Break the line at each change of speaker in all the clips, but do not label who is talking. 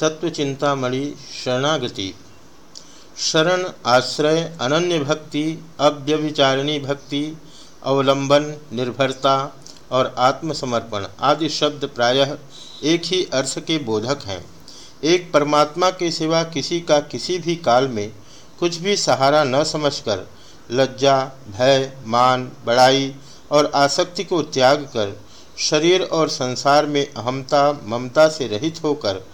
तत्वचिंतामणि शरणागति। शरण, आश्रय, अनन्य भक्ति, अव्यभिचारिणी भक्ति, अवलंबन, निर्भरता और आत्मसमर्पण आदि शब्द प्रायः एक ही अर्थ के बोधक हैं। एक परमात्मा के सिवा किसी का किसी भी काल में कुछ भी सहारा न समझकर लज्जा, भय, मान, बड़ाई और आसक्ति को त्याग कर शरीर और संसार में अहमता, ममता से रहित होकर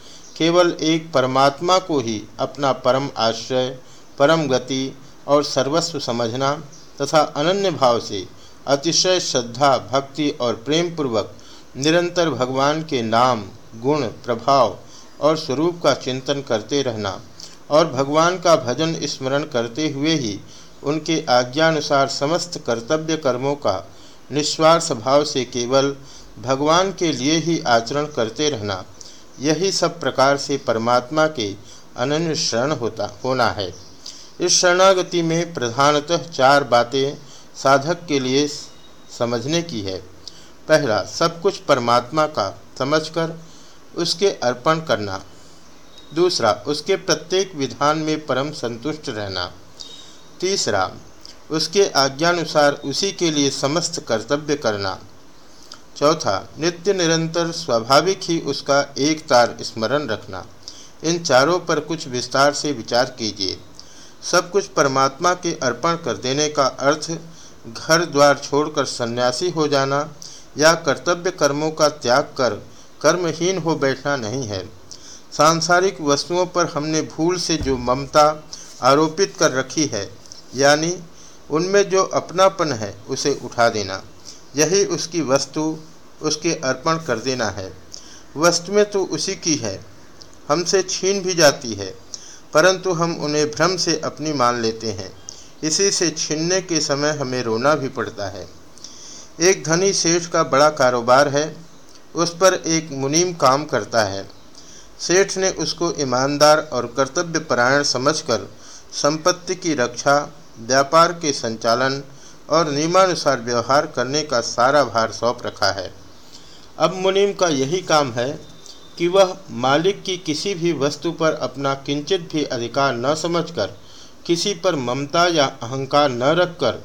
केवल एक परमात्मा को ही अपना परम आश्रय, परम गति और सर्वस्व समझना तथा अनन्य भाव से अतिशय श्रद्धा, भक्ति और प्रेम पूर्वक निरंतर भगवान के नाम, गुण, प्रभाव और स्वरूप का चिंतन करते रहना और भगवान का भजन स्मरण करते हुए ही उनके आज्ञानुसार समस्त कर्तव्य कर्मों का निस्वार्थ भाव से केवल भगवान के लिए ही आचरण करते रहना यही सब प्रकार से परमात्मा के अनन्य शरण होता, होना है। इस शरणागति में प्रधानतः चार बातें साधक के लिए समझने की है। पहला, सब कुछ परमात्मा का समझकर उसके अर्पण करना। दूसरा, उसके प्रत्येक विधान में परम संतुष्ट रहना। तीसरा, उसके आज्ञानुसार उसी के लिए समस्त कर्तव्य करना। चौथा, नित्य निरंतर स्वाभाविक ही उसका एक तार स्मरण रखना। इन चारों पर कुछ विस्तार से विचार कीजिए। सब कुछ परमात्मा के अर्पण कर देने का अर्थ, घर द्वार छोड़कर सन्यासी हो जाना या कर्तव्य कर्मों का त्याग कर कर्महीन हो बैठना नहीं है। सांसारिक वस्तुओं पर हमने भूल से जो ममता आरोपित कर रखी है, यानी उनमें जो अपनापन है, उसे उठा देना। यही उसकी वस्तु उसके अर्पण कर देना है। वस्तु में तो उसी की है। हमसे छीन भी जाती है, परंतु हम उन्हें भ्रम से अपनी मान लेते हैं। इसी से छीनने के समय हमें रोना भी पड़ता है। एक धनी सेठ का बड़ा कारोबार है, उस पर एक मुनीम काम करता है। सेठ ने उसको ईमानदार और कर्तव्य परायण समझकर संपत्ति की रक्षा, व्यापार के संचालन और नियमानुसार व्यवहार करने का सारा भार सौंप रखा है। अब मुनीम का यही काम है कि वह मालिक की किसी भी वस्तु पर अपना किंचित भी अधिकार न समझकर, किसी पर ममता या अहंकार न रखकर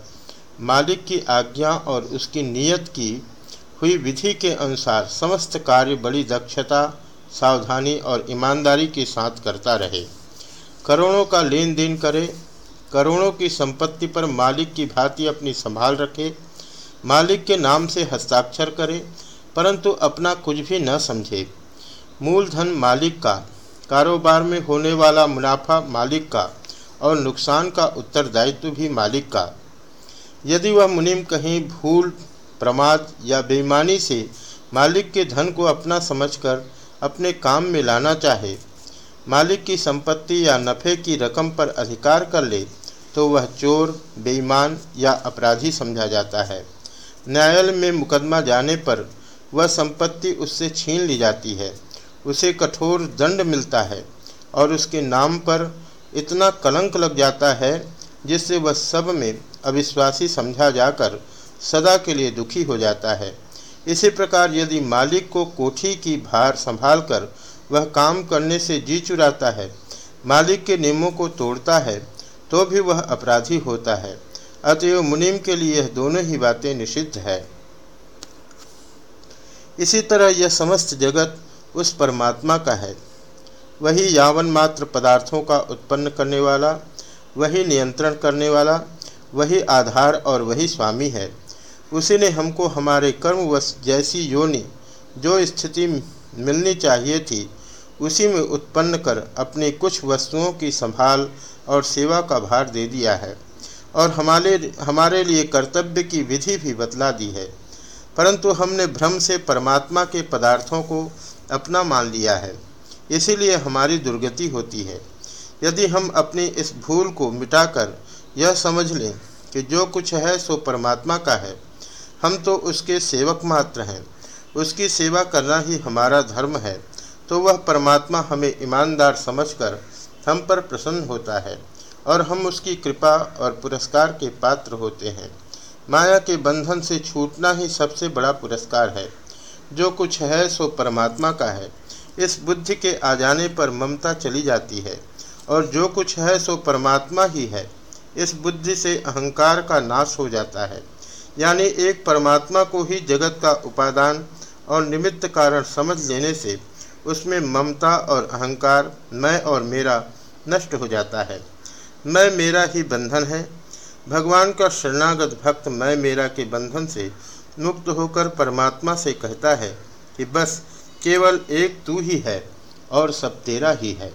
मालिक की आज्ञा और उसकी नियत की हुई विधि के अनुसार समस्त कार्य बड़ी दक्षता, सावधानी और ईमानदारी के साथ करता रहे। करोड़ों का लेन देन करे करोड़ों की संपत्ति पर मालिक की भांति अपनी संभाल रखे, मालिक के नाम से हस्ताक्षर करे, परंतु अपना कुछ भी न समझे। मूलधन मालिक का, कारोबार में होने वाला मुनाफा मालिक का, और नुकसान का उत्तरदायित्व भी मालिक का। यदि वह मुनिम कहीं भूल, प्रमाद या बेईमानी से मालिक के धन को अपना समझकर अपने काम में लाना चाहे मालिक की संपत्ति या नफ़े की रकम पर अधिकार कर ले तो वह चोर, बेईमान या अपराधी समझा जाता है। न्यायालय में मुकदमा जाने पर वह संपत्ति उससे छीन ली जाती है। उसे कठोर दंड मिलता है और उसके नाम पर इतना कलंक लग जाता है, जिससे वह सब में अविश्वासी समझा जाकर सदा के लिए दुखी हो जाता है। इसी प्रकार यदि मालिक को कोठी की भार संभाल कर वह काम करने से जी चुराता है, मालिक के नियमों को तोड़ता है तो भी वह अपराधी होता है। अतएव मुनिम के लिए यह दोनों ही बातें निषिद्ध है। इसी तरह यह समस्त जगत उस परमात्मा का है। वही यावन मात्र पदार्थों का उत्पन्न करने वाला, वही नियंत्रण करने वाला, वही आधार और वही स्वामी है। उसी ने हमको हमारे कर्मवश जैसी योनि, जो स्थिति मिलनी चाहिए थी उसी में उत्पन्न कर अपनी कुछ वस्तुओं की संभाल और सेवा का भार दे दिया है और हमारे हमारे लिए कर्तव्य की विधि भी बतला दी है। परंतु हमने भ्रम से परमात्मा के पदार्थों को अपना मान लिया है। इसीलिए हमारी दुर्गति होती है। यदि हम अपनी इस भूल को मिटाकर यह समझ लें कि जो कुछ है सो परमात्मा का है। हम तो उसके सेवक मात्र हैं। उसकी सेवा करना ही हमारा धर्म है। तो वह परमात्मा हमें ईमानदार समझकर हम पर प्रसन्न होता है और हम उसकी कृपा और पुरस्कार के पात्र होते हैं। माया के बंधन से छूटना ही सबसे बड़ा पुरस्कार है। जो कुछ है, सो परमात्मा का है। इस बुद्धि के आ जाने पर ममता चली जाती है। और जो कुछ है, सो परमात्मा ही है। इस बुद्धि से अहंकार का नाश हो जाता है। यानी एक परमात्मा को ही जगत का उपादान और निमित्त कारण समझ लेने से उसमें ममता और अहंकार मैं और मेरा नष्ट हो जाता है। मैं मेरा ही बंधन है। भगवान का शरणागत भक्त मैं मेरा के बंधन से मुक्त होकर परमात्मा से कहता है कि बस केवल एक तू ही है और सब तेरा ही है।